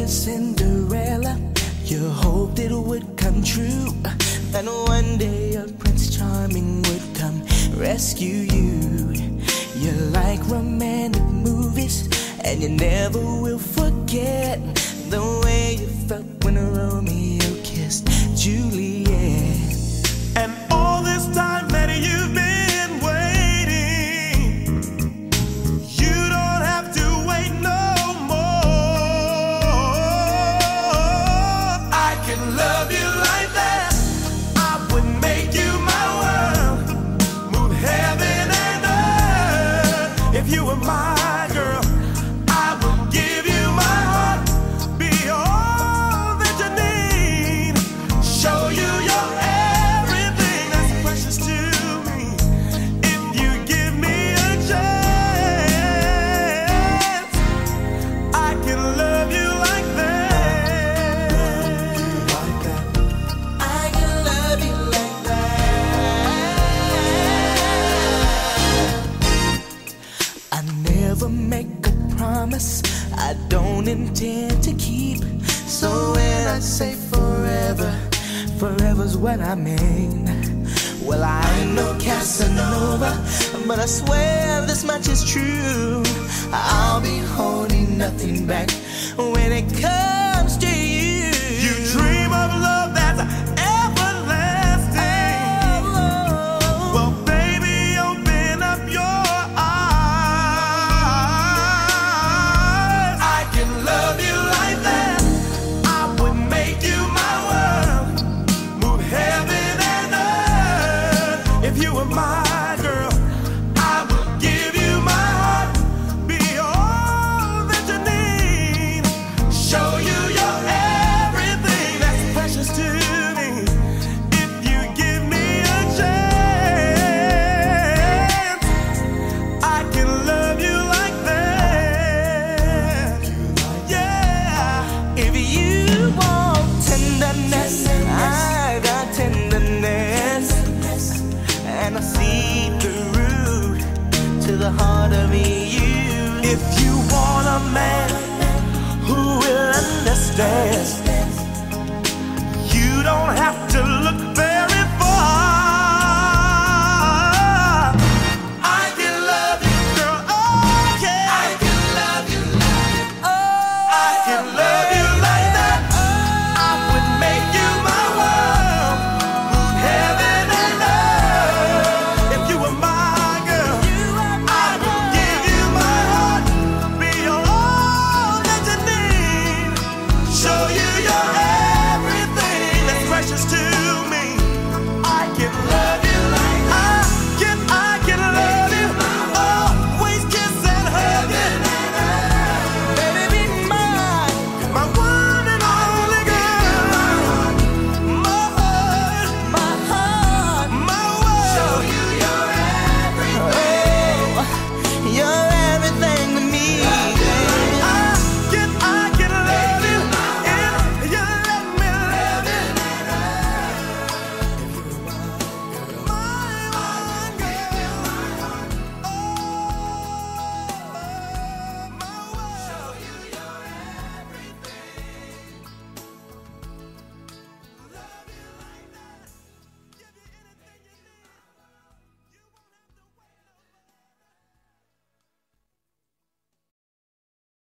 your Cinderella. You hoped it would come true. Then one day your Prince Charming would come rescue you. You like romantic movies, and you never will forget the way you felt my girl, don't intend to keep. So when I say forever, forever's what I mean. Well, I ain't no Casanova, but I swear this much is true. I'll be holding nothing back when it comes. dance.